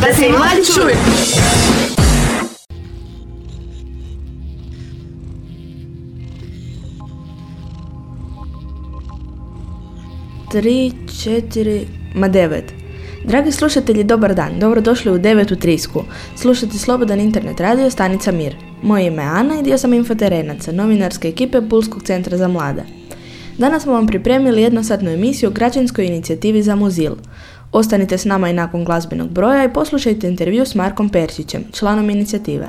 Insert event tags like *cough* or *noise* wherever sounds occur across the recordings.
da se mladi čuju. Tri, četiri, ma devet. Dragi slušatelji, dobar dan. Dobrodošli u devetu trisku. Slušate Slobodan internet radio stanica Mir. Moje ime je Ana i dio sam infoterenaca, novinarske ekipe Pulskog centra za mlade. Danas smo vam pripremili jednosatnu emisiju o građanskoj inicijativi za Muzil. Ostanite s nama i nakon glazbenog broja i poslušajte intervju s Markom Perčićem, članom inicijative.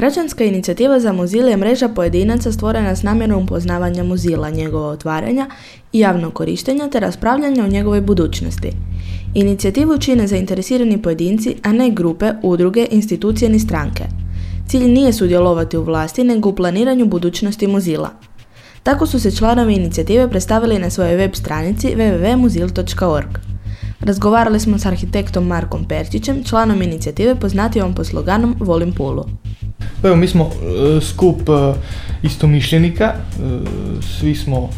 Građanska inicijativa za Muzil je mreža pojedinaca stvorena s namjerom upoznavanja Muzila, njegova otvaranja i javnog korištenja te raspravljanja o njegovoj budućnosti. Inicijativu čine zainteresirani pojedinci, a ne grupe, udruge, institucije ni stranke. Cilj nije sudjelovati u vlasti, nego u planiranju budućnosti Muzila. Tako su se članovi inicijative predstavili na svojoj web stranici www.muzil.org. Razgovarali smo s arhitektom Markom Perčićem, članom inicijative poznatijom po sloganom Volim Pulu. Pa evo, mi smo e, skup e, istomišljenika, e, svi smo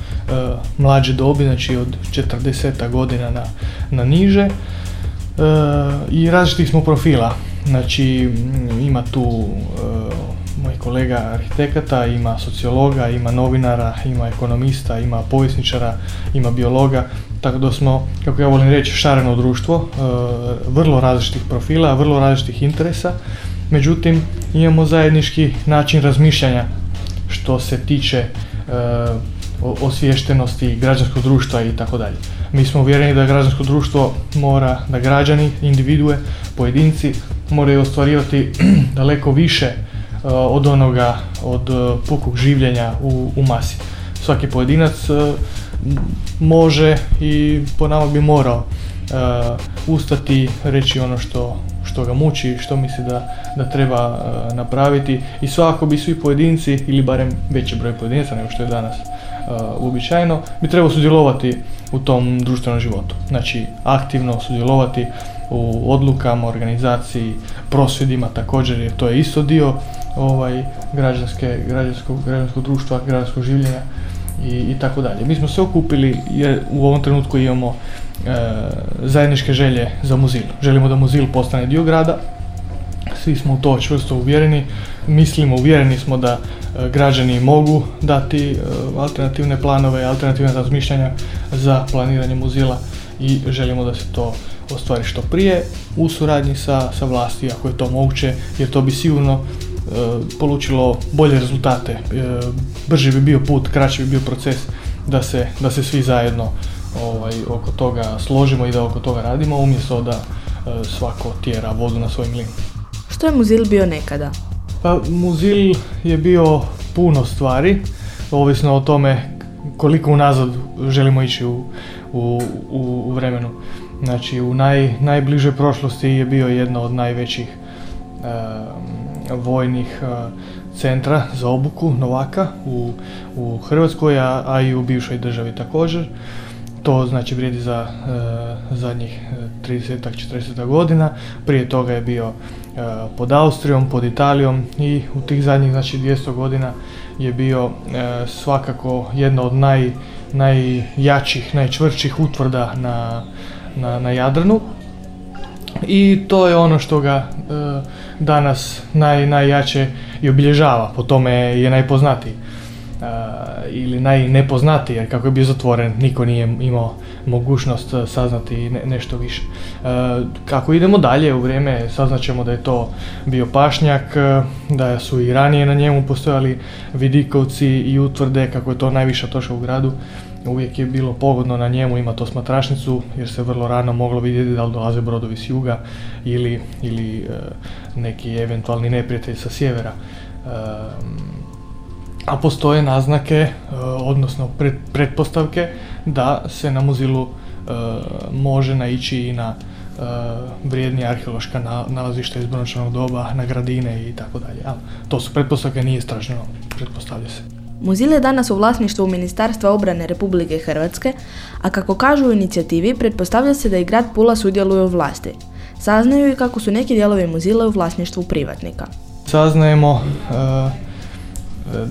mlađe dobi, znači od 40 godina na, na niže. I različitih smo profila. Znači ima tu moj kolega arhitekata, ima sociologa, ima novinara, ima ekonomista, ima povjesničara, ima biologa. Tako da smo, kako ja volim reći, šareno društvo, vrlo različitih profila, vrlo različitih interesa, međutim imamo zajednički način razmišljanja što se tiče e, osviještenosti građanskog društva i tako dalje. Mi smo uvjereni da građansko društvo mora, da građani, individue, pojedinci moraju ostvarivati *clears throat* daleko više e, od onoga, od e, pukog življenja u, u masi. Svaki pojedinac e, može i po nama bi morao ustati, reći ono što, što ga muči, što misli da, da treba e, napraviti i svakako bi svi pojedinci ili barem veći broj pojedinaca nego što je danas e, uobičajeno bi trebao sudjelovati u tom društvenom životu. Znači aktivno sudjelovati u odlukama, organizaciji, prosvjedima također jer to je isto dio ovaj građanske, građanskog, građanskog društva, građanskog življenja i, i tako dalje. Mi smo se okupili jer u ovom trenutku imamo e, zajedničke želje za Muzil. Želimo da Muzil postane dio grada, svi smo u to čvrsto uvjereni, mislimo, uvjereni smo da e, građani mogu dati e, alternativne planove, alternativne razmišljanja za planiranje muzila i želimo da se to ostvari što prije u suradnji sa, sa vlasti ako je to moguće jer to bi sigurno polučilo bolje rezultate. E, brži bi bio put, kraći bi bio proces da se, da se svi zajedno ovaj, oko toga složimo i da oko toga radimo umjesto da e, svako tjera vodu na svoj mlin. Što je Muzil bio nekada? Pa Muzil je bio puno stvari, ovisno o tome koliko unazad želimo ići u, u, u, u vremenu. Znači u naj, najbližoj prošlosti je bio jedno od najvećih e, vojnih e, centra za obuku novaka u, u Hrvatskoj, a, i u bivšoj državi također. To znači vrijedi za e, zadnjih 30-40 godina. Prije toga je bio e, pod Austrijom, pod Italijom i u tih zadnjih znači 200 godina je bio e, svakako jedna od naj, najjačih, najčvršćih utvrda na, na, na Jadranu. I to je ono što ga e, danas naj, najjače i obilježava, po tome je najpoznatiji. E, ili najnepoznatiji, jer kako je bio zatvoren, niko nije imao mogućnost e, saznati ne- nešto više. E, kako idemo dalje u vrijeme, saznaćemo da je to bio pašnjak, e, da su i ranije na njemu postojali vidikovci i utvrde, kako je to najviša točka u gradu. Uvijek je bilo pogodno na njemu ima to smatrašnicu jer se vrlo rano moglo vidjeti da li dolaze brodovi s juga ili, ili e, neki eventualni neprijatelj sa sjevera. E, a postoje naznake, e, odnosno pret- pretpostavke da se na muzilu e, može naići i na e, vrijednija arheološka na- nalazišta iz brončanog doba, na gradine i tako dalje. To su pretpostavke, nije istraženo, pretpostavlja se. Muzil je danas u vlasništvu Ministarstva obrane Republike Hrvatske, a kako kažu u inicijativi, pretpostavlja se da i grad Pula sudjeluje u vlasti. Saznaju i kako su neki dijelovi muzila u vlasništvu privatnika. Saznajemo e,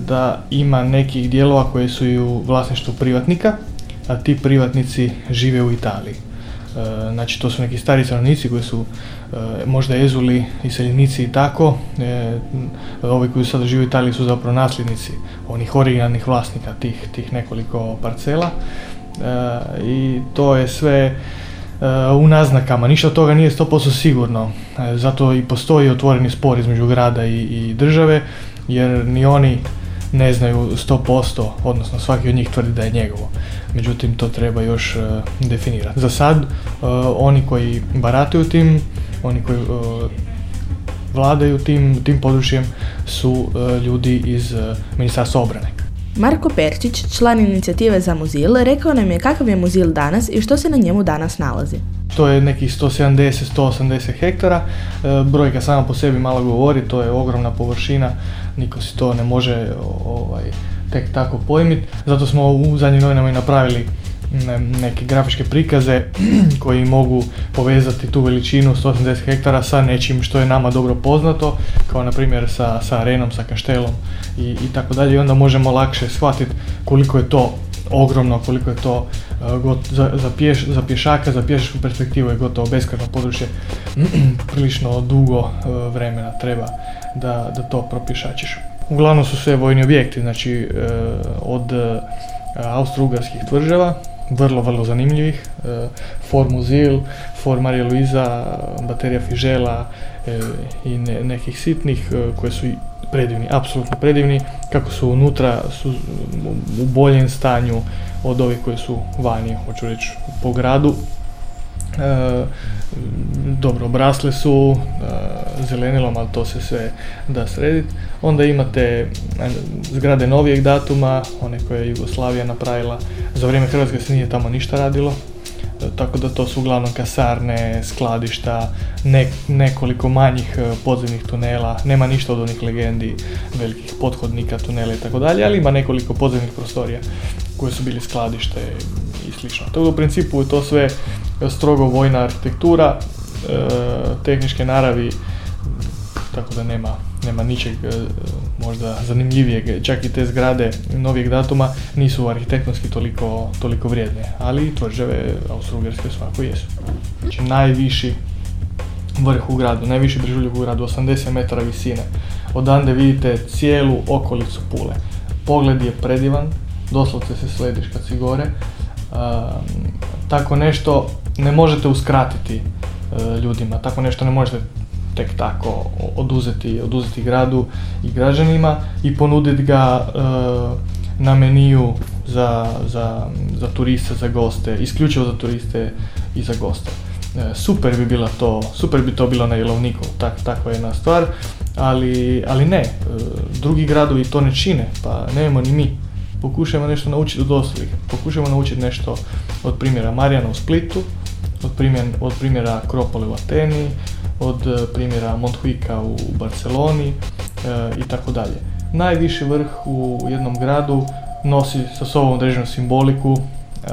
da ima nekih dijelova koji su i u vlasništvu privatnika, a ti privatnici žive u Italiji. E, Znači to su neki stari stanovnici koji su možda ezuli, iseljenici i tako. E, Ovi koji sada žive u Italiji su zapravo nasljednici onih originalnih vlasnika tih, tih nekoliko parcela. E, I to je sve e, u naznakama, ništa od toga nije 100% sigurno. E, Zato i postoji otvoreni spor između grada i, i države, jer ni oni ne znaju 100%, odnosno svaki od njih tvrdi da je njegovo. Međutim, to treba još e, definirati. Za sad, e, oni koji barataju tim, oni koji e, vladaju tim, tim područjem su e, ljudi iz e, Ministarstva obrane. Marko Perčić, član inicijative za muzil, rekao nam je kakav je muzil danas i što se na njemu danas nalazi. To je nekih 170-180 hektara. Brojka sama po sebi malo govori, to je ogromna površina, niko si to ne može ovaj, tek tako pojmiti. Zato smo u zadnjim novinama i napravili neke grafičke prikaze *clears throat* koji mogu povezati tu veličinu 180 hektara sa nečim što je nama dobro poznato, kao na primjer sa, sa arenom, sa kaštelom i, i tako dalje. I onda možemo lakše shvatiti koliko je to ogromno, koliko je to uh, got- za, za, pješ, za pješaka, za pješačku perspektivu je gotovo beskrajno područje. *clears throat* Prilično dugo uh, vremena treba da, da to propješačiš. Uglavnom su sve vojni objekti, znači uh, od austro-ugarskih tvrđava vrlo, vrlo zanimljivih. E, For Muzil, For Maria Luisa, Baterija Fižela e, i ne- nekih sitnih e, koje su predivni, apsolutno predivni, kako su unutra su u- boljem stanju od ovih koji su vani, hoću reći, po gradu. Dobro, obrasle su e, zelenilom, ali to se sve da srediti. Onda imate e, zgrade novijeg datuma, one koje je Jugoslavija napravila. Za vrijeme Hrvatske se nije tamo ništa radilo. Tako da to su uglavnom kasarne, skladišta, ne- nekoliko manjih e, podzemnih tunela, nema ništa od onih legendi velikih pothodnika, tunela i tako dalje, ali ima nekoliko podzemnih prostorija koje su bili skladište i slično. Tako da u principu je to sve strogo vojna arhitektura, e, tehničke naravi, tako da nema, nema ničeg e, možda zanimljivijeg. Čak i te zgrade novijeg datuma nisu arhitektonski toliko, toliko vrijedne, ali tvrđave Austro-Ugarske svako jesu. Znači najviši vrh u gradu, najviši brežuljak u gradu, 80 metara visine. Odande vidite cijelu okolicu Pule. Pogled je predivan, doslovce se slediš kad si gore. Um, tako nešto ne možete uskratiti e, ljudima, tako nešto ne možete tek tako oduzeti, oduzeti gradu i građanima i ponuditi ga e, na meniju za, za, za turiste, za goste, isključivo za turiste i za goste. E, super bi bila to, super bi to bilo na Jelovniku, tak, takva jedna stvar, ali, ali ne, e, drugi gradovi to ne čine, pa nemamo ni mi. Pokušajmo nešto naučiti od ostalih, pokušajmo naučiti nešto od primjera Marijana u Splitu, od, primjer, od primjera Akropole u Ateni, od e, primjera Montjuika u Barceloni e, i tako dalje. Najviši vrh u jednom gradu nosi sa sobom određenu simboliku e,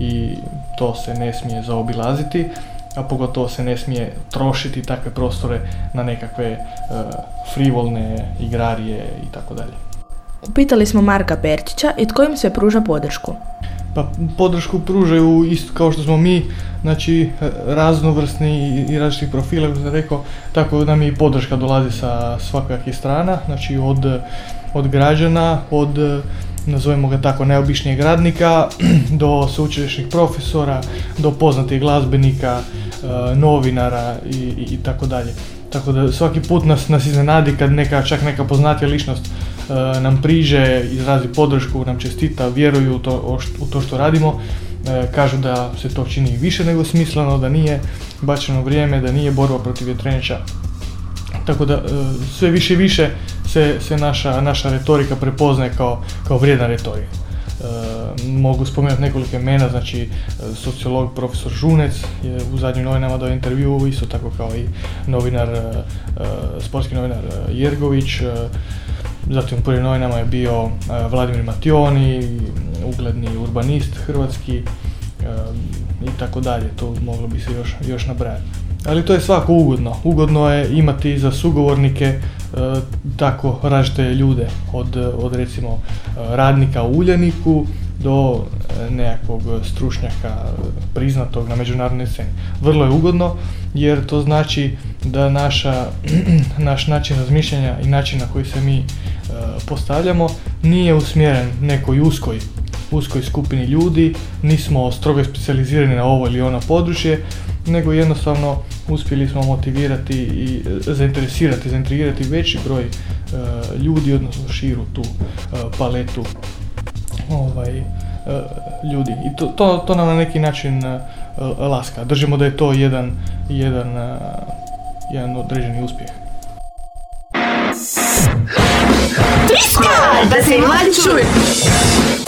i to se ne smije zaobilaziti, a pogotovo se ne smije trošiti takve prostore na nekakve frivolne igrarije i tako dalje. Upitali smo Marka Perčića i tko im sve pruža podršku. Pa podršku pružaju isto kao što smo mi, znači raznovrsni i- različitih profila, kako sam rekao, tako nam i podrška dolazi sa svakakih strana, znači od, od građana, od nazovimo ga tako najobičnijeg radnika, *clears throat* do sveučilišnih profesora, do poznatih glazbenika, e, novinara i, i, i tako dalje. Tako da svaki put nas, nas iznenadi kad neka, čak neka poznatija ličnost e, nam priđe, izrazi podršku, nam čestita, vjeruju u to, u to što radimo, e, kažu da se to čini više nego smisleno, da nije bačeno vrijeme, da nije borba protiv vjetrenjača. Tako da e, sve više i više se, se naša, naša retorika prepoznaje kao, kao vrijedna retorika. E, mogu spomenuti nekoliko imena, znači e, sociolog profesor Žunec je u zadnjim novinama dao intervju, isto tako kao i novinar, e, e, sportski novinar Jergović, zatim u prvim novinama je bio Vladimir Mationi, ugledni urbanist hrvatski, i tako dalje, to moglo bi se još, još nabrajati. Ali to je svako ugodno. Ugodno je imati za sugovornike tako različite ljude, od, od recimo e, radnika u Uljaniku do e, nekakvog stručnjaka e, priznatog na međunarodnoj sceni. Vrlo je ugodno jer to znači da naša, *clears throat* naš način razmišljanja i način na koji se mi e, postavljamo nije usmjeren nekoj uskoj uskoj skupini ljudi, nismo strogo specijalizirani na ovo ili ono područje, nego jednostavno uspjeli smo motivirati i e, zainteresirati, zaintrigirati veći broj e, ljudi, odnosno širu tu e, paletu ovaj, ljudi. I to, to, to nam na neki način laska. Držimo da je to jedan, jedan, jedan određeni uspjeh. Da se mladi čuju.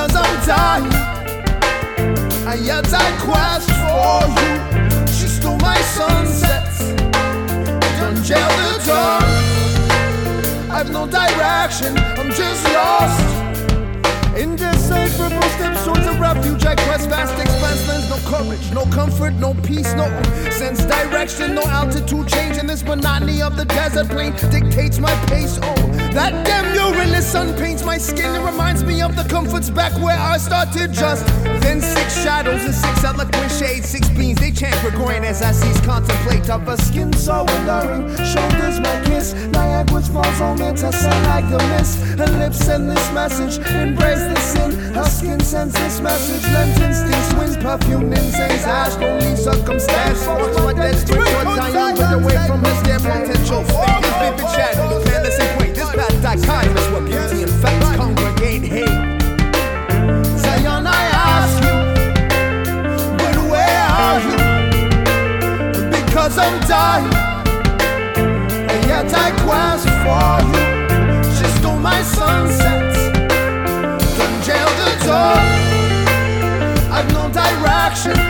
Because I'm dying, and yet I quest for you. She stole my sunsets, done jailed the dawn. I've no direction, I'm just lost. Indecipherable steps towards a refuge. I quest vast expanse, no courage, no comfort, no peace, no sense direction, no altitude change. And this monotony of the desert plain dictates my pace. Oh, that damn urine the sun paints my skin. It reminds me of the comforts back where I started. Just then, six shadows and six eloquent shades, six beams. They chant Gregorian as I cease contemplate of a skin so alluring. Shoulders my kiss, Niagara's falls on me to send like a mist. Her lips send this message, embrace the sin. Her skin sends this message. Lent instincts, winds, perfume, incense, ash, only circumstance. Force my dead straight towards Zion, but away from her stare potential. Fake is vivid shadows, and quaint. This path dichotomous where beauty and facts congregate. Hey, Zion, I ask you, but where are you? Because I'm dying, and yet I quest for you. She stole my sunsets, action.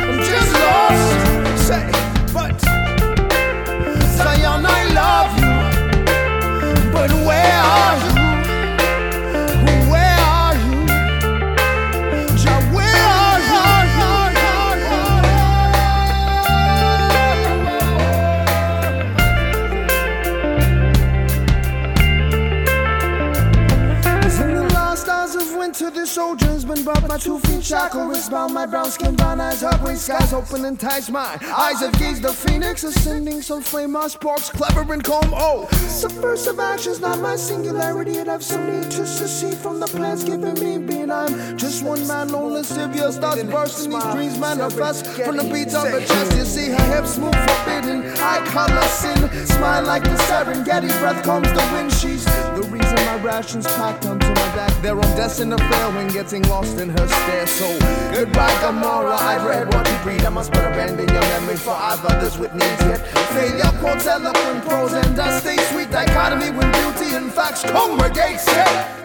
My two feet shackled, wrist bound, my brown skin, brown eyes, ugly skies open and ties my eyes have gazed the phoenix ascending, so flame our sparks, clever and calm. Oh, subversive actions, not my singularity, and I've some need to secede from the plans given me. Being I'm just one man, lonely savior, starts bursting these dreams manifest from the beats of her chest. You see her hips move forbidden, eye color sin, smile like the Serengeti, breath comes the wind. She's the reason my rations packed onto my back. There I'm destined to fail when getting lost in her stare. So goodbye, Gamora. I've read what you breed. I must but abandon your memory for I've others with needs yet. Failure quotes eloquent prose and a stay sweet dichotomy when beauty and facts congregate. Say.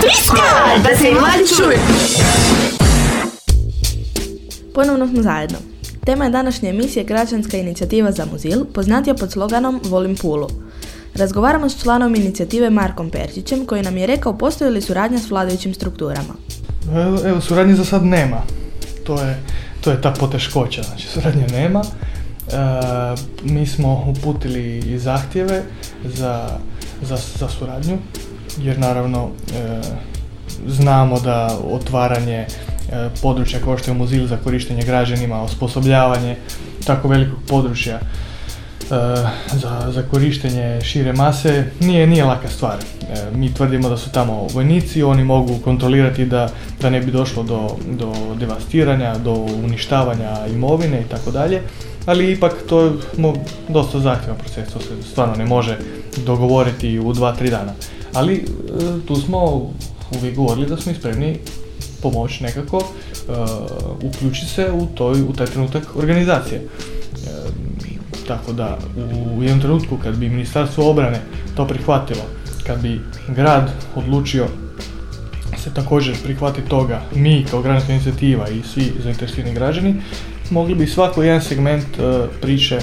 Triska! Da se i mladi čuju. Ponovno smo zajedno. Tema je današnje emisije Građanska inicijativa za Muzil, poznatija pod sloganom Volim Pulu. Razgovaramo s članom inicijative Markom Perčićem koji nam je rekao postoji li suradnja s vladajućim strukturama. Evo, evo, suradnje za sad nema. To je, to je ta poteškoća, znači suradnje nema. E, mi smo uputili i zahtjeve za, za, za suradnju, jer naravno e, znamo da otvaranje e, područja kao što je muzil za korištenje građanima, osposobljavanje tako velikog područja za, za korištenje šire mase nije, nije laka stvar. E, mi tvrdimo da su tamo vojnici, oni mogu kontrolirati da, da ne bi došlo do, do devastiranja, do uništavanja imovine i tako dalje, ali ipak to je dosta zahtjevan proces, to se stvarno ne može dogovoriti u dva, tri dana. Ali e, tu smo uvijek govorili da smo spremni pomoći nekako, uključiti se u, toj, u taj trenutak organizacije. Tako da u jednom trenutku kad bi Ministarstvo obrane to prihvatilo, kad bi grad odlučio se također prihvati toga, mi kao građanska inicijativa i svi zainteresirani građani, mogli bi svako jedan segment e, priče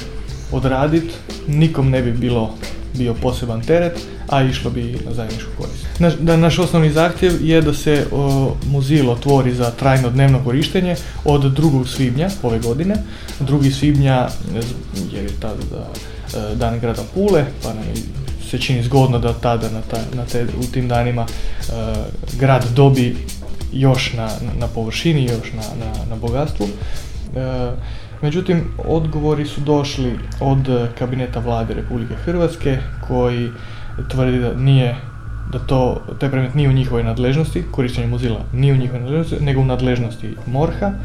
odraditi, nikom ne bi bilo bio poseban teret, a išlo bi na zajedničku korist. Naš, da, naš osnovni zahtjev je da se o, Muzil otvori za trajno dnevno korištenje od 2. svibnja ove godine. 2. svibnja je tada da, e, dan grada Pule, pa nam se čini zgodno da tada na, ta, na te, u tim danima e, grad dobi još na, na, površini, još na, na, na bogatstvu. E, međutim, odgovori su došli od e, kabineta vlade Republike Hrvatske koji tvrdi da nije da to, taj predmet nije u njihovoj nadležnosti, korištenje muzila nije u njihovoj nadležnosti, nego u nadležnosti MORH-a. E,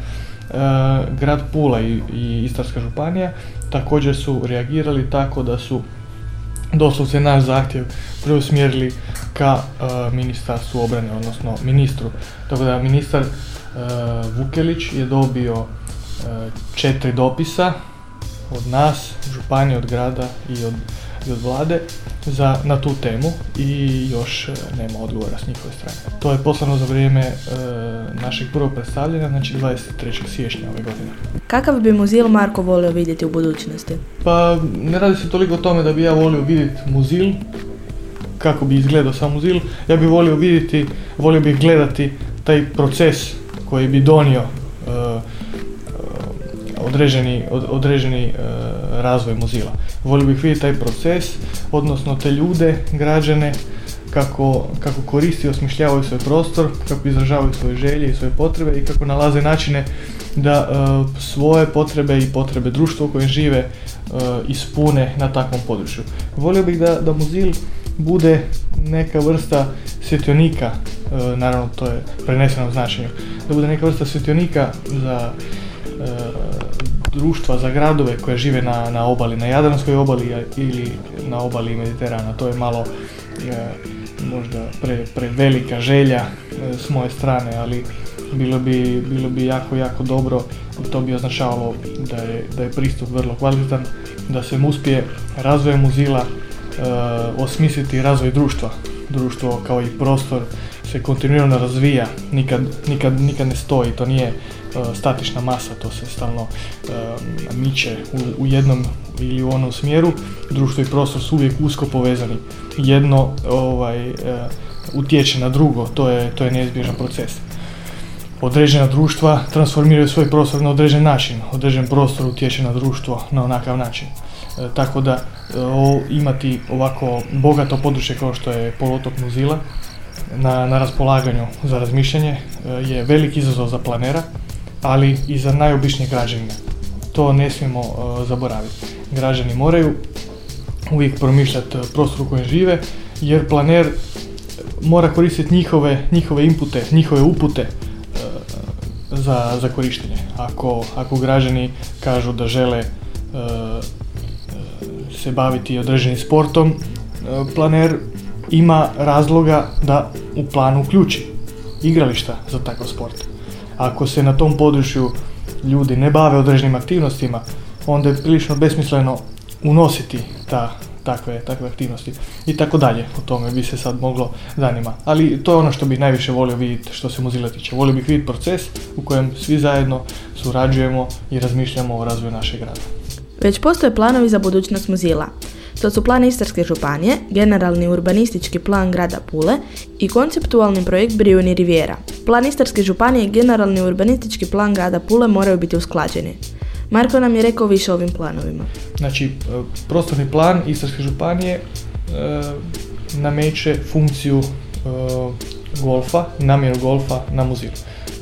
grad Pula i, i Istarska županija također su reagirali tako da su doslovce naš zahtjev preusmjerili ka e, ministarstvu obrane, odnosno ministru. Tako da ministar e, Vukelić je dobio četiri dopisa od nas, županije, od grada i od, i od vlade za, na tu temu i još e, nema odgovora s njihove strane. To je poslano za vrijeme e, našeg prvog predstavljanja, znači 23. siječnja ove godine. Kakav bi muzil Marko volio vidjeti u budućnosti? Pa ne radi se toliko o tome da bi ja volio vidjeti muzil, kako bi izgledao sam muzil, ja bi volio vidjeti, volio bih gledati taj proces koji bi donio e, e, određeni, od- određeni e, razvoj muzila. Volio bih vidjeti taj proces, odnosno te ljude, građane, kako, kako koristi i osmišljavaju svoj prostor, kako izražavaju svoje želje i svoje potrebe i kako nalaze načine da e, svoje potrebe i potrebe društva u kojem žive e, ispune na takvom području. Volio bih da, da muzil bude neka vrsta svjetionika, e, naravno to je preneseno značenju, da bude neka vrsta svjetionika za društva, za gradove koje žive na, na obali, na Jadranskoj obali ili na obali Mediterana. To je malo možda pre, prevelika želja e, s moje strane, ali bilo bi, bilo bi jako, jako dobro to bi označavalo da je, da je pristup vrlo kvalitetan, da se uspije razvojem muzila e, osmisliti razvoj društva. Društvo kao i prostor se kontinuirano razvija, nikad, nikad, nikad ne stoji, to nije statična masa, to se stalno e, miče u, jednom ili u onom smjeru. Društvo i prostor su uvijek usko povezani. Jedno ovaj, e, utječe na drugo, to je, to je neizbježan proces određena društva transformiraju svoj prostor na određen način. Određen prostor utječe na društvo na onakav način. E, tako da e, o- imati ovako bogato područje kao što je poluotok Muzila na, na raspolaganju za razmišljanje e, je veliki izazov za planera, ali i za najobičnijeg građanina. To ne smijemo e, zaboraviti. Građani moraju uvijek promišljati e, prostor u kojem žive, jer planer mora koristiti njihove, njihove inpute, njihove upute e, za, za korištenje. Ako, ako građani kažu da žele e, e, se baviti određenim sportom, e, planer ima razloga da u plan uključi igrališta za takav sport. Ako se na tom području ljudi ne bave određenim aktivnostima, onda je prilično besmisleno unositi ta, takve, takve aktivnosti i tako dalje. O tome bi se sad moglo zanima. Ali to je ono što bih najviše volio vidjeti što se muzila tiče. Volio bih vidjeti proces u kojem svi zajedno surađujemo i razmišljamo o razvoju našeg grada. Već postoje planovi za budućnost muzila. To su plan Istarske županije, generalni urbanistički plan grada Pule i konceptualni projekt Brijuni Rivijera. Plan Istarske županije i generalni urbanistički plan grada Pule moraju biti usklađeni. Marko nam je rekao više o ovim planovima. Znači, e, prostorni plan Istarske županije e, nameće funkciju e, golfa, namjenu golfa na muzilu.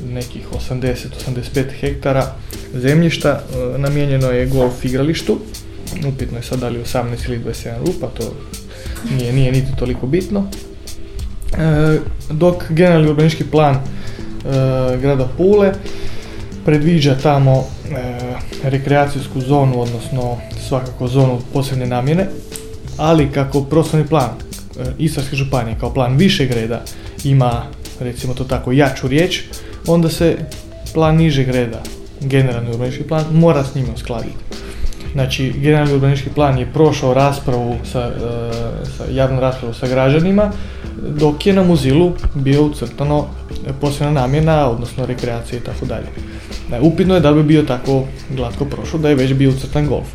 Nekih 80-85 hektara zemljišta e, namijenjeno je golf igralištu. Upitno je sad da li 18 ili 27 rupa, to nije, nije niti toliko bitno. E, dok generalni urbanistički plan e, grada Pule predviđa tamo e, rekreacijsku zonu, odnosno svakako zonu posebne namjene, ali kako prostorni plan e, Istarske županije kao plan višeg reda ima, recimo to tako, jaču riječ, onda se plan nižeg reda, generalni urbanistički plan, mora s njime uskladiti. Znači, generalni urbanistički plan je prošao raspravu sa, e, sa javnu raspravu sa građanima, dok je na muzilu bio ucrtano posebna namjena, odnosno rekreacija i tako dalje. Upitno je da bi bio tako glatko prošao da je već bio ucrtan golf.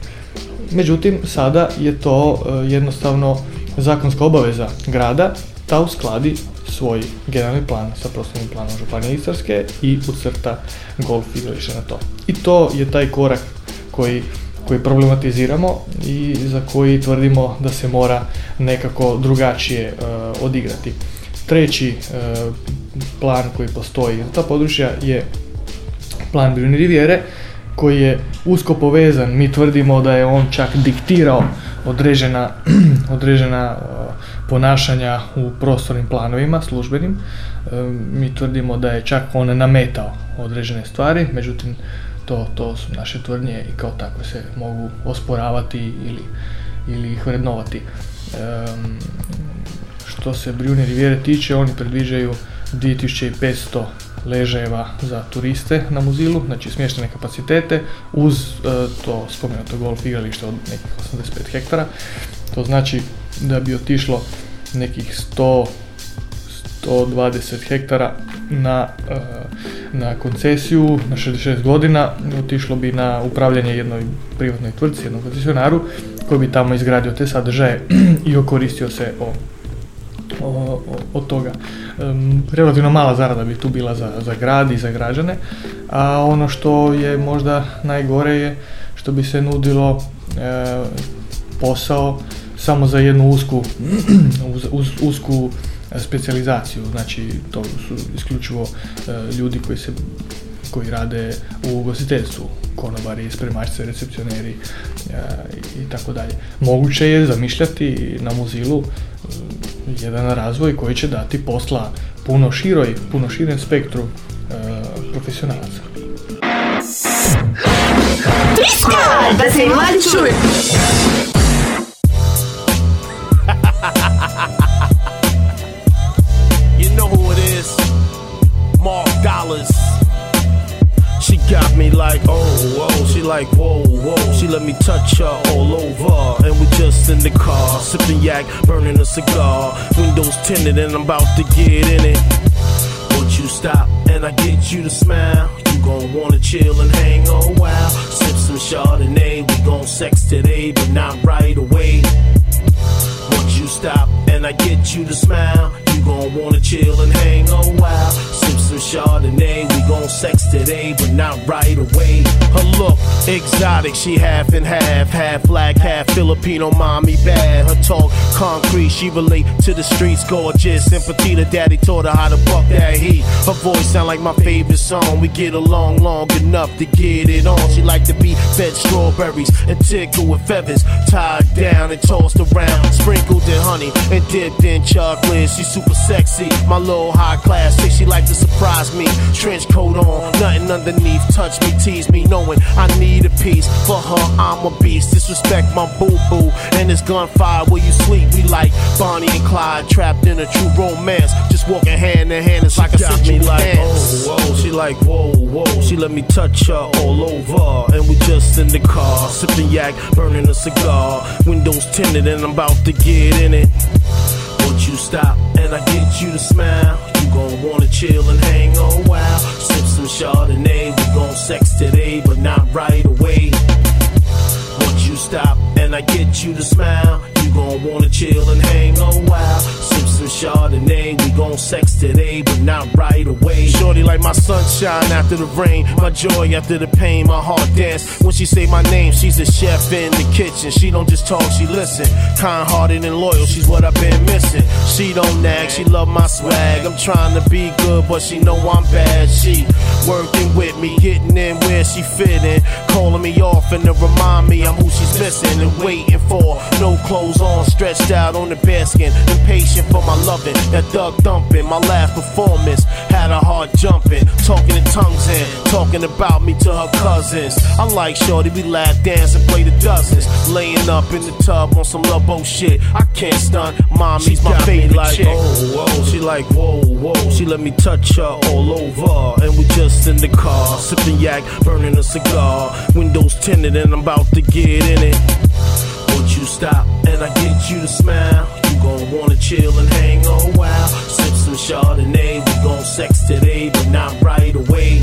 Međutim, sada je to e, jednostavno zakonska obaveza grada da uskladi svoj generalni plan sa prostornim planom Županije Istarske i ucrta golf igralište na to. I to je taj korak koji, koji problematiziramo i za koji tvrdimo da se mora nekako drugačije e, odigrati. Treći e, plan koji postoji za ta područja je plan Brijuni Rivijere koji je usko povezan, mi tvrdimo da je on čak diktirao određena, *clears throat* određena e, ponašanja u prostornim planovima službenim. Mi tvrdimo da je čak on nametao određene stvari, međutim to, to su naše tvrdnje i kao takve se mogu osporavati ili, ili ih vrednovati. Em, što se Brijuni Rivijere tiče, oni predviđaju 2500 ležajeva za turiste na Muzilu, znači smještene kapacitete, uz e, to spomenuto golf igralište od nekih 85 hektara. To znači da bi otišlo nekih 100 120 hektara na, e, na koncesiju na 66 godina, otišlo bi na upravljanje jednoj privatnoj tvrtci, jednom koncesionaru koji bi tamo izgradio te sadržaje *clears throat* i okoristio se o od toga. Relativno mala zarada bi tu bila za, za grad i za građane, a ono što je možda najgore je što bi se nudilo e, posao samo za jednu usku, *clears throat* uz, uz, usku specijalizaciju, znači to su isključivo e, ljudi koji se koji rade u ugostiteljstvu, konobari, spremačice, recepcioneri e, i tako dalje. Moguće je zamišljati na muzilu e, jedan razvoj koji će dati posla puno široj, puno širem spektru profesionalaca. Da se mladi čuju. Dollars. She got me like, oh, whoa. She like, whoa, whoa. She let me touch her all over. And we just in the car, sipping yak, burning a cigar. Windows tinted, and I'm about to get in it. Won't you stop and I get you to smile? You gon' wanna chill and hang a while. Sip some Chardonnay, we gon' sex today, but not right away. Once you stop and I get you to smile, gon' wanna chill and hang a while. Sip some Chardonnay, we gon' sex today, but not right away. Her look exotic, she half and half, half black, half Filipino, mommy bad. Her talk concrete, she relate to the streets, gorgeous and petite. Daddy taught her how to buck that heat. Her voice sound like my favorite song. We get along long enough to get it on. She like to be fed strawberries and tickled with feathers, tied down and tossed around, sprinkled in honey and dipped in chocolate. She super sexy, my little high class chick. She like to surprise me, trench coat on, nothing underneath. Touch me, tease me, knowing I need a piece. For her, I'm a beast. Disrespect my boo boo, and it's gunfire where you sleep. We like Bonnie and Clyde, trapped in a true romance. Just walking hand in hand, it's like a me like, dance. oh, whoa. She like, whoa, whoa. She let me touch her all over, and we just in the car, sipping yak, burning a cigar. Windows tinted, and I'm about to get in it. Won't you stop and I get you to smile? You gon' wanna chill and hang a while. Sip some Chardonnay, we gon' sex today, but not right away. Once you stop and I get you to smile, gon' wanna chill and hang a while. Sip some Chardonnay, we gon' sex today, but not right away. Shorty like my sunshine after the rain, my joy after the pain, my heart dance. When she say my name, she's a chef in the kitchen. She don't just talk, she listen. Kind hearted and loyal, she's what I've been missing. She don't nag, she love my swag. I'm trying to be good, but she know I'm bad. She working with me, getting in where she fitting, calling me off and to remind me I'm who she's missing and waiting for. No clothes on, stretched out on the bearskin, impatient for my loving. That duck thumping, my last performance had her heart jumping, talking in tongues and talking about me to her cousins. I like shorty, we laugh, dance, and play the dozens, laying up in the tub on some love boat shit. I can't stunt, mommy's my favorite like, chick. Oh, whoa, she like, whoa, whoa. She let me touch her all over, and we just in the car, sipping yak, burning a cigar. Windows tinted, and I'm about to get in it. You stop and I get you to smile? You gon' wanna chill and hang a while. Sip some Chardonnay, we gon' sex today, but not right away.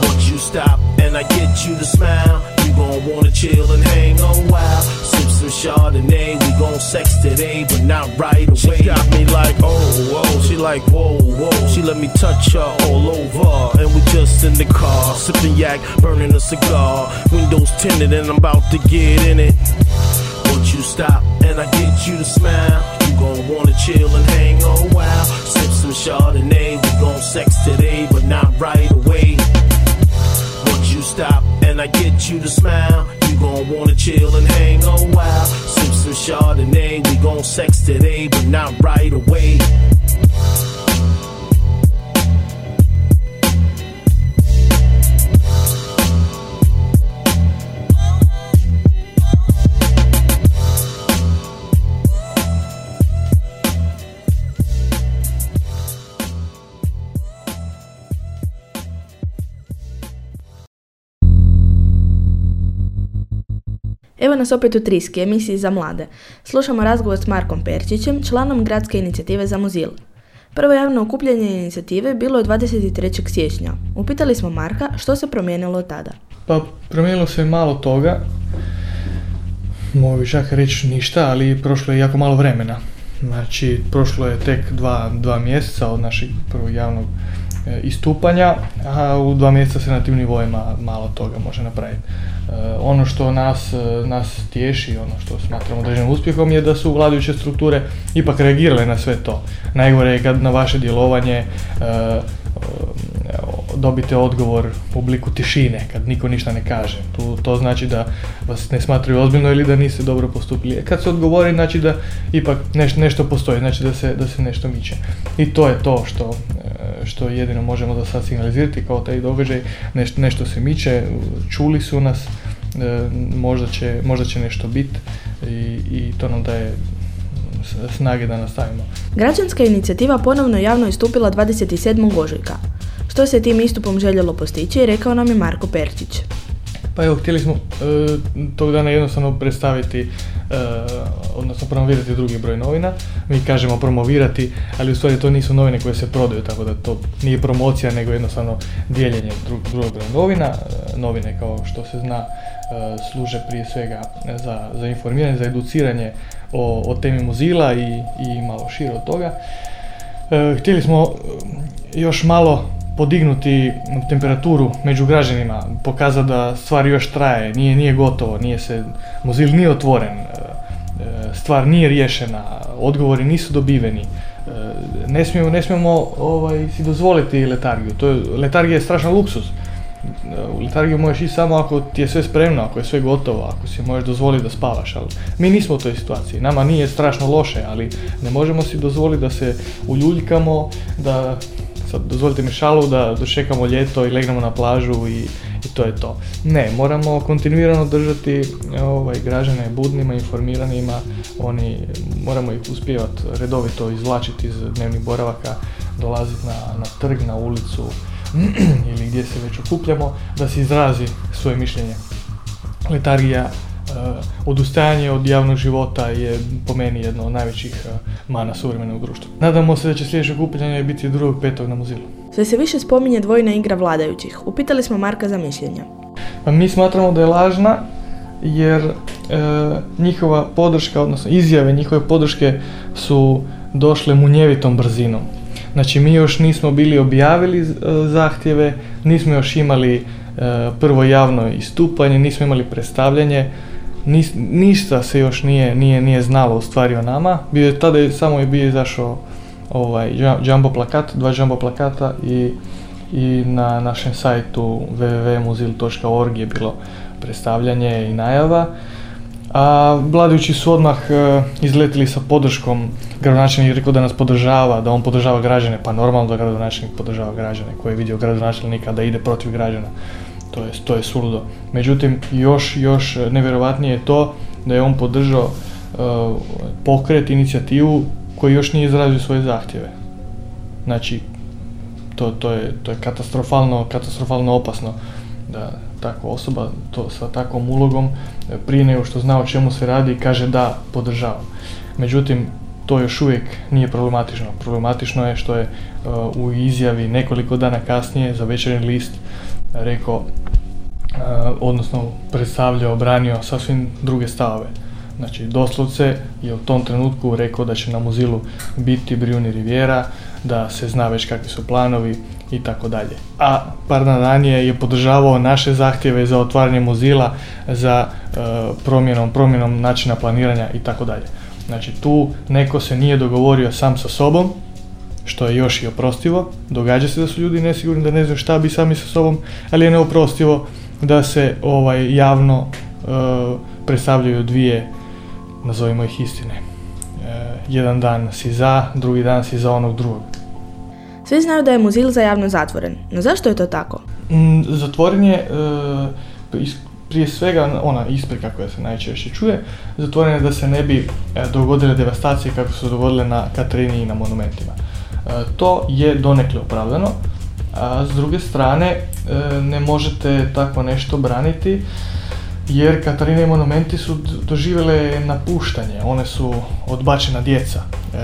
Once you stop and I get you to smile, gon' wanna chill and hang a while. Sip some Chardonnay, we gon' sex today, but not right away. She got me like, oh, whoa. She like, whoa, whoa. She let me touch her all over, and we just in the car, sipping yak, burning a cigar. Windows tinted, and I'm about to get in it. Once you stop and I get you to smile, you gon' wanna chill and hang a while. Sip some Chardonnay, we gon' sex today, but not right away. Once you stop and I get you to smile, you gon' wanna chill and hang a while. Sip some Chardonnay, we gon' sex today, but not right away. Evo nas opet u Triski, emisiji za mlade. Slušamo razgovor s Markom Perčićem, članom Gradske inicijative za Muzil. Prvo javno okupljanje inicijative bilo je 23. siječnja. Upitali smo Marka što se promijenilo tada. Pa promijenilo se malo toga, mogu čak reći ništa, ali prošlo je jako malo vremena. Znači, prošlo je tek dva, dva mjeseca od našeg prvog javnog e, istupanja, a u dva mjeseca se na tim nivoima malo toga može napraviti. E, ono što nas, e, nas tješi, ono što smatramo određenim uspjehom je da su vladajuće strukture ipak reagirale na sve to. Najgore je kad na vaše djelovanje e, dobite odgovor u obliku tišine, kad niko ništa ne kaže. Tu, to znači da vas ne smatraju ozbiljno ili da niste dobro postupili. Kad se odgovori, znači da ipak neš, nešto postoji, znači da se, da se nešto miče. I to je to što, e, što jedino možemo za sad signalizirati kao taj događaj, nešto, nešto se miče, čuli su nas, e, možda će, možda će nešto biti i, i to nam daje snage da nastavimo. Građanska inicijativa ponovno javno istupila 27. ožujka. Što se tim istupom željelo postići, rekao nam je Marko Perčić. Pa evo, htjeli smo e, tog dana jednostavno predstaviti, e, odnosno promovirati drugi broj novina. Mi kažemo promovirati, ali u stvari to nisu novine koje se prodaju, tako da to nije promocija, nego jednostavno dijeljenje drug, drugog broja novina. E, novine, kao što se zna, e, služe prije svega za, za informiranje, za educiranje o, o temi muzila i, i malo šire od toga. E, htjeli smo e, još malo podignuti temperaturu među građanima, pokazati da stvar još traje, nije, nije gotovo, nije se, mozil nije otvoren, e, e, stvar nije riješena, odgovori nisu dobiveni. E, Ne smijemo, ne smijemo ovaj, si dozvoliti letargiju, to je, letargija je strašan luksus. U letargiju možeš ići samo ako ti je sve spremno, ako je sve gotovo, ako si možeš dozvoliti da spavaš, ali mi nismo u toj situaciji. Nama nije strašno loše, ali ne možemo si dozvoliti da se uljuljkamo, da sad dozvolite mi šalu da dočekamo ljeto i legnemo na plažu i, i to je to. Ne, moramo kontinuirano držati ovaj, građane budnima, informiranima, oni, moramo ih uspjevati redovito izvlačiti iz dnevnih boravaka, dolaziti na, na trg, na ulicu *clears throat* ili gdje se već okupljamo, da se izrazi svoje mišljenje. Letargija, e, odustajanje od javnog života je po meni jedno od najvećih e, mana suvremenog društva. Nadamo se da će sljedeće okupljanje biti 2.5. na muzilu. Sve se više spominje dvojna igra vladajućih. Upitali smo Marka za mišljenja. Pa mi smatramo da je lažna jer e, njihova podrška, odnosno izjave njihove podrške su došle munjevitom brzinom. Znači mi još nismo bili objavili e, zahtjeve, nismo još imali e, prvo javno istupanje, nismo imali predstavljanje, nis- ništa se još nije, nije, nije znalo u stvari o nama. Bio je, tada samo je bio izašao ovaj, jumbo plakat, dva jumbo plakata i, i na našem sajtu www.muzil.org je bilo predstavljanje i najava. A vladajući su odmah e, izletili sa podrškom, gradonačelnik rekao da nas podržava, da on podržava građane, pa normalno da gradonačelnik podržava građane, koji je vidio gradonačelnika da ide protiv građana. To je, to je suludo. Međutim, još, još nevjerovatnije je to da je on podržao e, pokret, inicijativu koji još nije izrazio svoje zahtjeve. Znači, to, to, je, to je katastrofalno, katastrofalno opasno da takva osoba to sa takvom ulogom e, prije nego što zna o čemu se radi kaže da podržavam. Međutim, to još uvijek nije problematično. Problematično je što je uh, u izjavi nekoliko dana kasnije za večernji list rekao, uh, odnosno predstavljao, branio sasvim druge stavove. Znači, doslovce je u tom trenutku rekao da će na Muzilu biti Brijuni Riviera, da se zna već kakvi su planovi i tako dalje. A par dana ranije je podržavao naše zahtjeve za otvaranje Muzila, za e, promjenom, promjenom načina planiranja i tako dalje. Znači, tu neko se nije dogovorio sam sa sobom, što je još i oprostivo. Događa se da su ljudi nesigurni, da ne znaju šta bi sami sa sobom, ali je neoprostivo da se ovaj javno e, predstavljaju dvije, nazovimo ih istine. E, jedan dan si za, drugi dan si za onog drugog. Svi znaju da je muzil za javno zatvoren, no zašto je to tako? Mm, Zatvoren je, e, prije svega ona isprika koja se najčešće čuje, zatvoren je da se ne bi e, dogodile devastacije kako su dogodile na Katarini i na monumentima. E, To je donekle opravdano, a s druge strane e, ne možete tako nešto braniti jer Katarina i monumenti su doživjele napuštanje, one su odbačena djeca. E,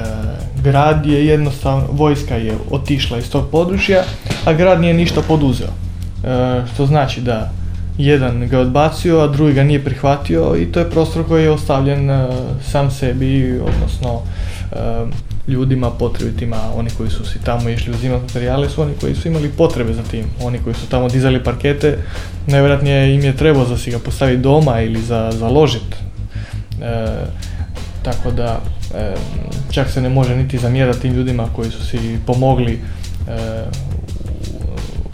grad je jednostavno, vojska je otišla iz tog područja, a grad nije ništa poduzeo. E, što znači da jedan ga odbacio, a drugi ga nije prihvatio i to je prostor koji je ostavljen e, sam sebi, odnosno e, ljudima potrebitima, oni koji su si tamo išli uzimati materijale su oni koji su imali potrebe za tim. Oni koji su tamo dizali parkete, najvjerojatnije im je trebao za si ga postaviti doma ili za založit. E, tako da e, čak se ne može niti zamjerati tim ljudima koji su si pomogli e,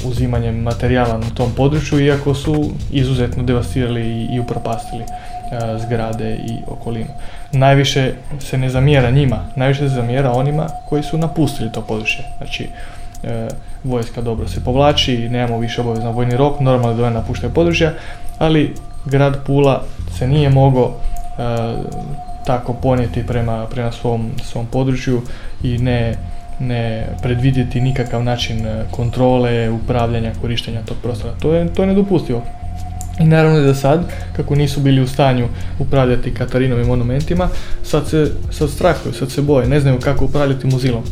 uzimanjem materijala na tom području, iako su izuzetno devastirali i, upropastili zgrade i okolinu. Najviše se ne zamjera njima, najviše se zamjera onima koji su napustili to područje. Znači, e, vojska dobro se povlači, nemamo više obavezan vojni rok, normalno da napuštaju područja, ali grad Pula se nije mogao e, tako ponijeti prema, prema svom, svom području i ne, ne predvidjeti nikakav način e, kontrole, upravljanja, korištenja tog prostora. To je, to je nedopustivo. I naravno da sad, kako nisu bili u stanju upravljati Katarinovim monumentima, sad se sad strahuju, sad se boje, ne znaju kako upravljati muzilom.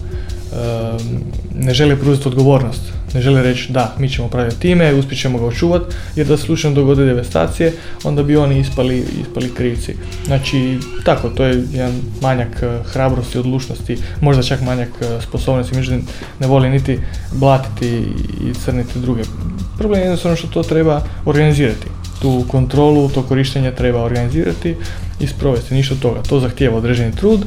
Ehm, ne žele preuzeti odgovornost, ne žele reći da, mi ćemo upravljati time, uspjet ćemo ga očuvati, jer da slučajno dogode devastacije, onda bi oni ispali, ispali krivci. Znači, tako, to je jedan manjak eh, hrabrosti, odlučnosti, možda čak manjak eh, sposobnosti, međutim, ne voli niti blatiti i crniti druge. Problem je jednostavno što to treba organizirati. Tu kontrolu, to korištenje treba organizirati i sprovesti, ništa od toga. To zahtijeva određeni trud,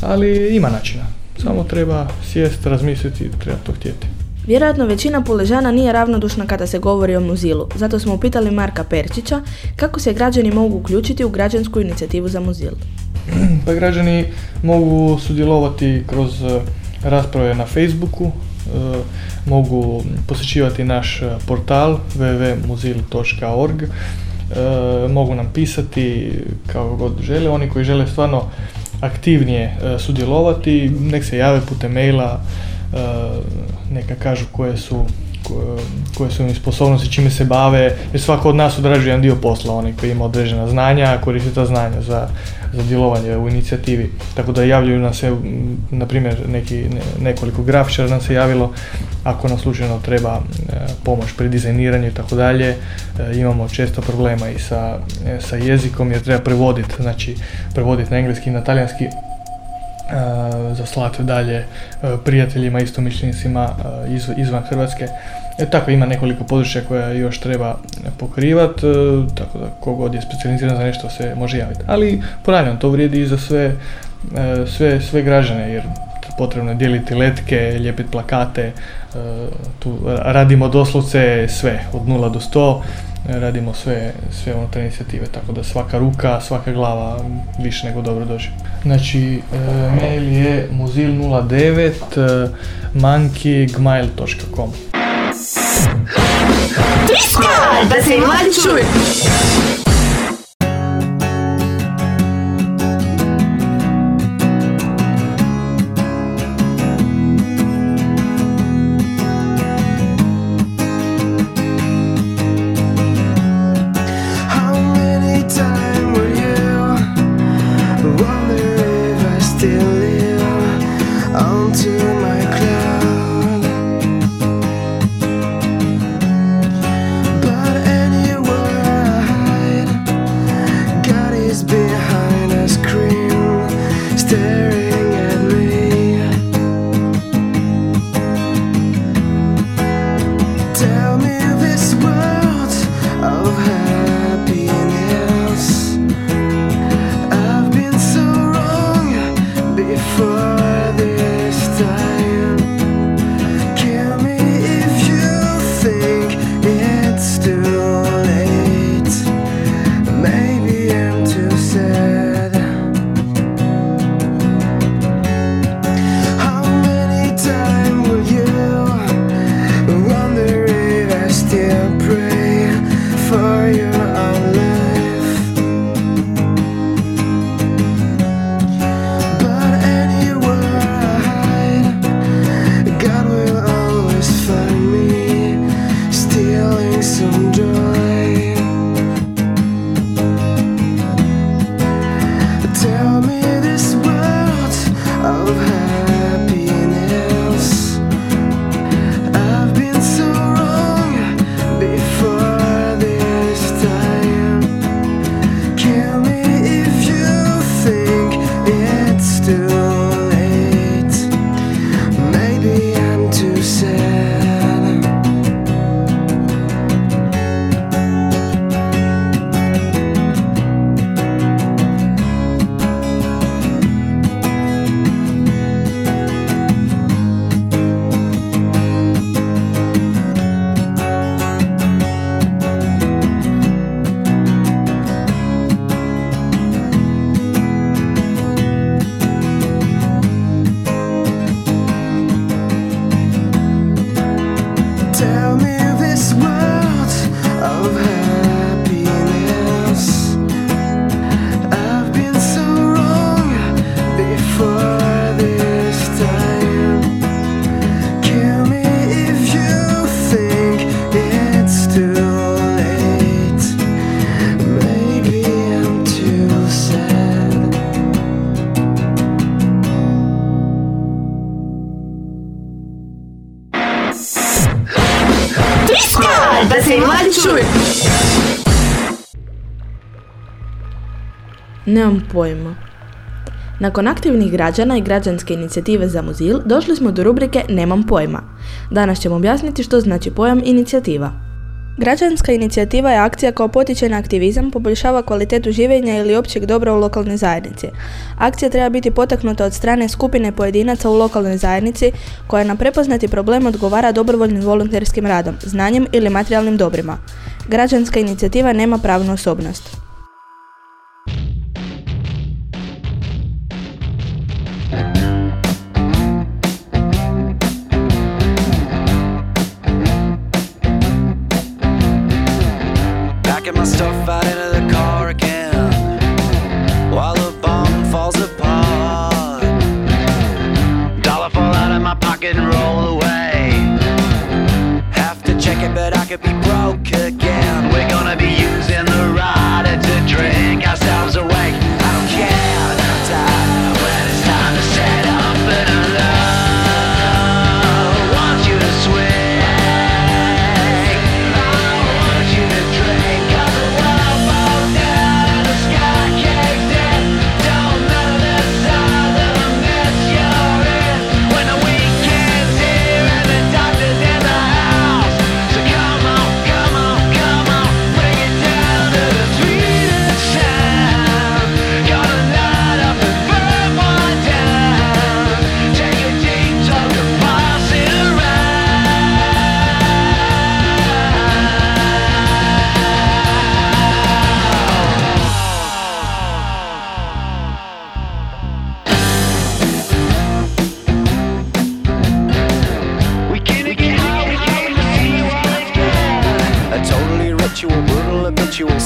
ali ima načina. Samo treba sjest, razmisliti, treba to htjeti. Vjerojatno većina puležana nije ravnodušna kada se govori o muzilu, zato smo upitali Marka Perčića kako se građani mogu uključiti u građansku inicijativu za muzil. Pa građani mogu sudjelovati kroz e, rasprave na Facebooku, mogu posjećivati naš e, portal www.muzil.org, e, mogu nam pisati kako god žele, oni koji žele stvarno aktivnije e, sudjelovati, nek se jave putem maila, e, neka kažu koje su ko- koje su im sposobnosti, čime se bave, jer svako od nas odrađuje jedan dio posla, onaj koji ima određena znanja, koristi ta znanja za, za djelovanje u inicijativi. Tako da javljaju nam se, na primjer, neki, ne- nekoliko grafičara nam se javilo, ako nam slučajno treba e, pomoć pri dizajniranju i tako dalje. E, imamo često problema i sa, e, sa jezikom jer treba prevoditi, znači prevoditi na engleski i na talijanski, zaslati dalje prijateljima, istomišljenicima iz, izvan Hrvatske. E, tako ima nekoliko područja koja još treba pokrivat, e, tako da kogod je specijaliziran za nešto se može javiti. Ali ponavljam, to vrijedi i za sve, e, sve, sve građane jer potrebno je dijeliti letke, lijepiti plakate, e, tu radimo doslovce sve, od 0 do 100, e, radimo sve, sve unutar inicijative, tako da svaka ruka, svaka glava više nego dobro dođe. Znači, mail je muzil09 e, monkey.gmail.com Triska! Da se i Nemam pojma. Nakon aktivnih građana i građanske inicijative za muzil, došli smo do rubrike Nemam pojma. Danas ćemo objasniti što znači pojam inicijativa. Građanska inicijativa je akcija koja potiče na aktivizam, poboljšava kvalitetu življenja ili općeg dobra u lokalnoj zajednici. Akcija treba biti potaknuta od strane skupine pojedinaca u lokalnoj zajednici koja na prepoznati problem odgovara dobrovoljnim volonterskim radom, znanjem ili materijalnim dobrima. Građanska inicijativa nema pravnu osobnost. sensual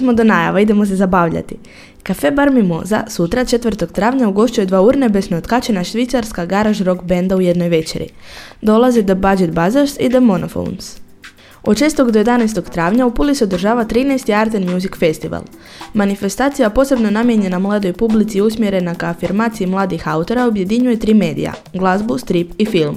smo do najava, idemo se zabavljati. Kafe Bar Mimoza sutra 4. travnja ugošćuje dva urnebesno otkačena švicarska garaž rock benda u jednoj večeri. Dolaze The Budget Buzzers i The Monophones. Od 6. do 11. travnja u Puli se održava 13. Art and Music Festival. Manifestacija posebno namijenjena mladoj publici usmjerena ka afirmaciji mladih autora objedinjuje tri medija, glazbu, strip i film.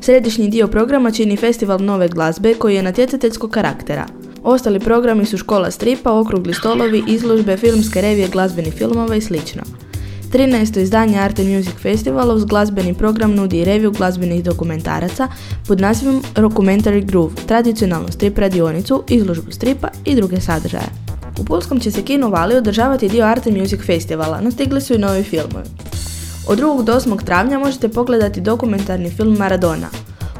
Središnji dio programa čini festival nove glazbe koji je natjecateljskog karaktera. Ostali programi su škola stripa, okrugli stolovi, izložbe, filmske revije glazbenih filmova i sl. 13. izdanje Art and Music Festivala uz glazbeni program nudi reviju glazbenih dokumentaraca pod nazivom Documentary Groove, tradicionalnu strip radionicu, izložbu stripa i druge sadržaje. U Pulskom će se kino Vali održavati dio Art and Music Festivala, no stigli su i novi filmovi. Od 2. do 8. travnja možete pogledati dokumentarni film Maradona.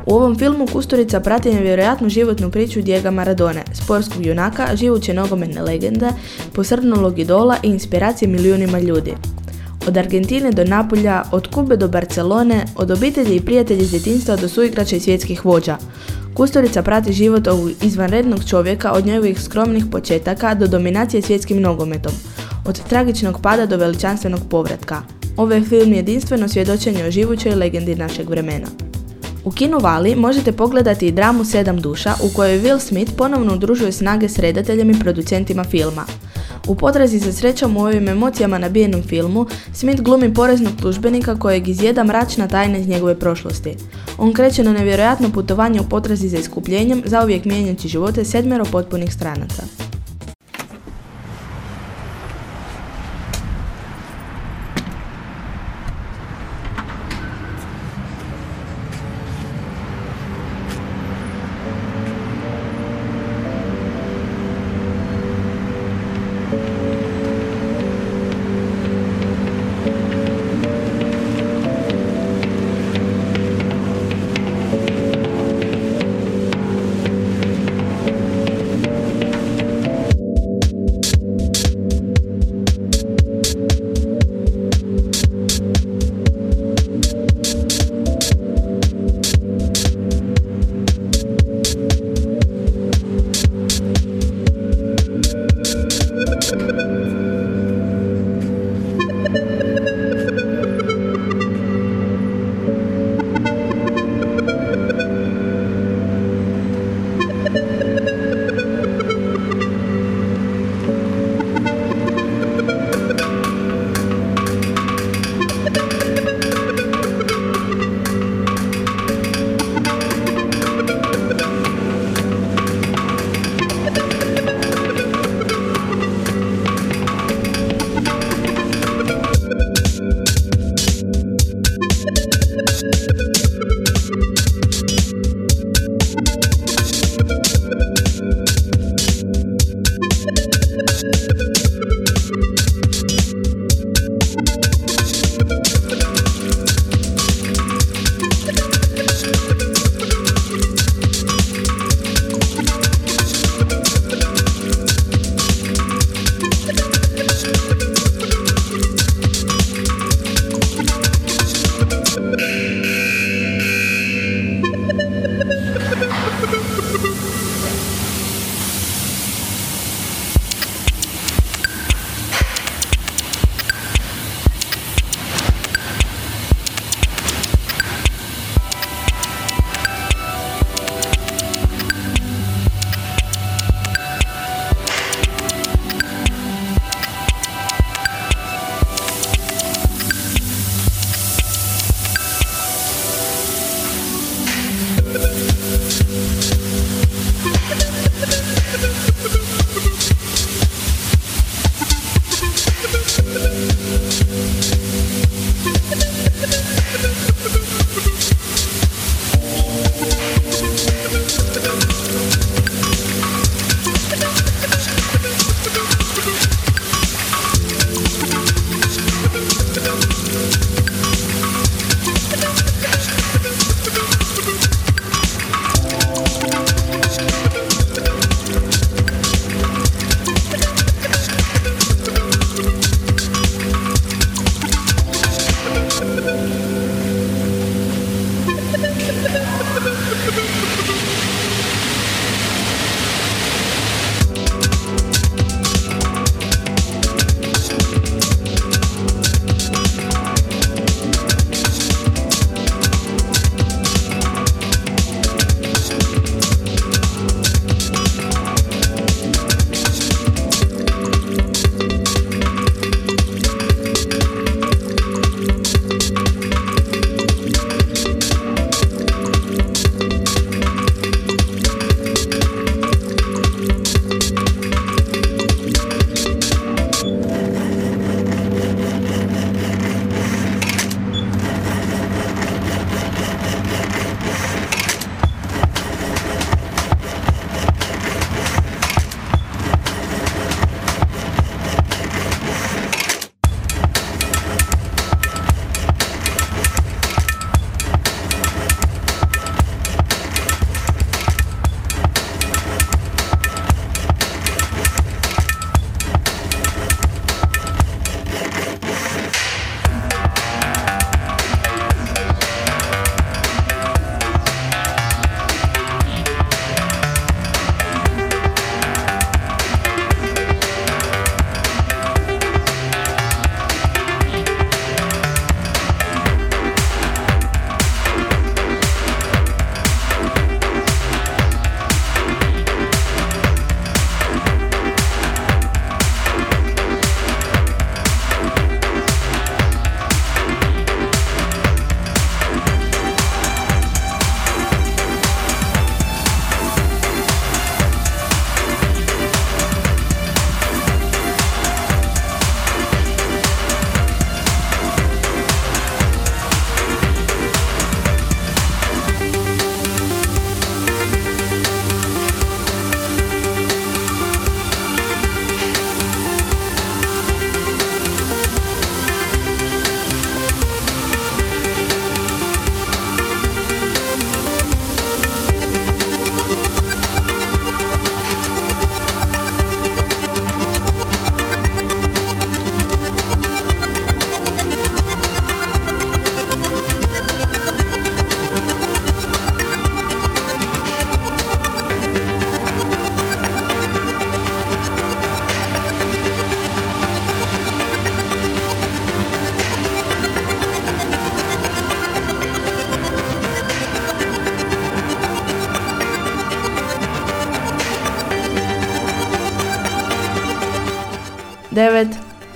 U ovom filmu Kusturica prati nevjerojatnu životnu priču Dijega Maradone, sportskog junaka, živuće nogometne legende, posrnulog idola i inspiracije milijunima ljudi. Od Argentine do Napulja, od Kube do Barcelone, od obitelji i prijatelji iz do suigrača i svjetskih vođa. Kusturica prati život ovog izvanrednog čovjeka od njegovih skromnih početaka do dominacije svjetskim nogometom, od tragičnog pada do veličanstvenog povratka. Ovaj film je jedinstveno svjedočenje o živućoj legendi našeg vremena. U kinu Vali možete pogledati i dramu Sedam duša u kojoj Will Smith ponovno udružuje snage s redateljem i producentima filma. U potrazi za srećom u ovim emocijama nabijenom filmu, Smith glumi poreznog službenika kojeg izjeda mračna tajna iz njegove prošlosti. On kreće na nevjerojatno putovanje u potrazi za iskupljenjem, zauvijek mijenjajući živote sedmero potpunih stranaca.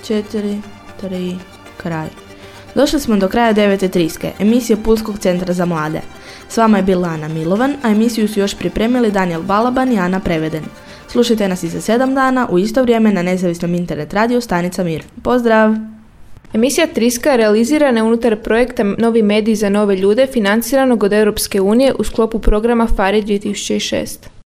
4, 3, kraj. Došli smo do kraja devete triske, emisije Pulskog centra za mlade. S vama je bila Ana Milovan, a emisiju su još pripremili Daniel Balaban i Ana Preveden. Slušajte nas i za 7 dana u isto vrijeme na nezavisnom internet radiju Stanica Mir. Pozdrav! Emisija Triska realizirana je unutar projekta Novi mediji za nove ljude financiranog od Europske unije u sklopu programa FARI 2006.